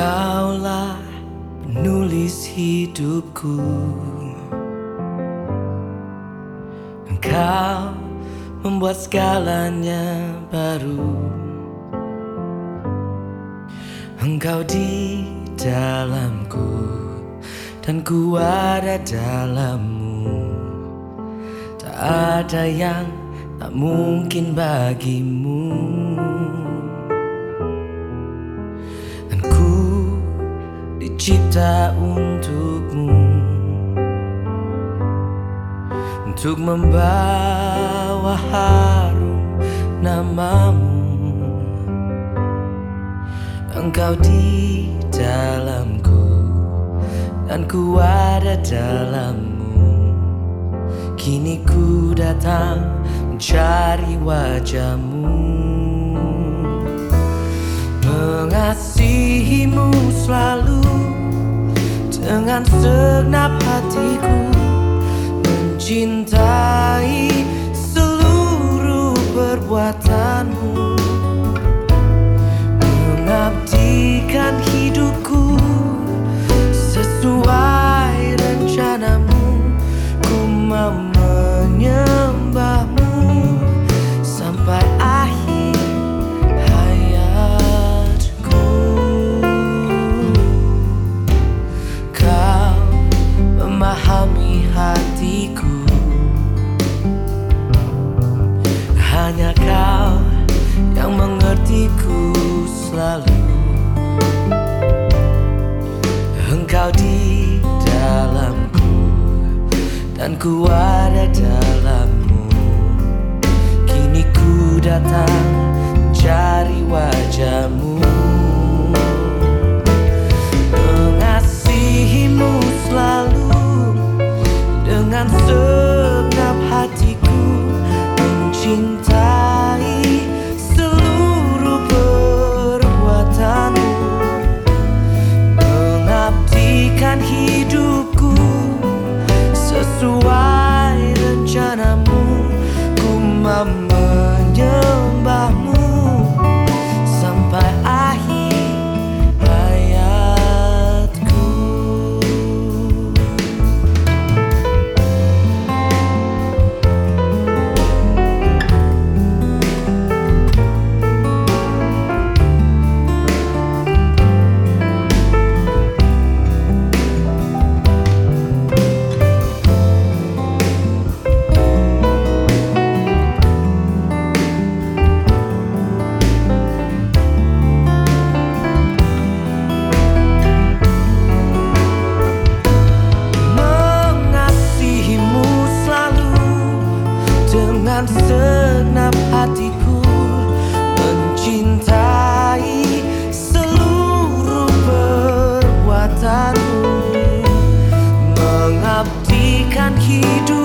Engkaulah penulis hidupku. Engkau membuat segalanya baru. Engkau di dalamku Dan ku ada dalammu. Tak ada yang tak mungkin bagimu dicipta untukmu. Untuk membawa harum namamu. Engkau di dalamku Dan ku ada dalammu. Kini ku datang mencari wajahmu. Mengasihimu selalu Dengan segenap hatiku Mencintai seluruh perbuatanmu. Mengabdikan hidupku Sesuai rencanamu. Ku mau mengertiku selalu. Engkau di dalamku Dan ku ada dalammu. Kini ku datang segenap hatiku mencintai seluruh perbuatanmu. Mengabdikan hidup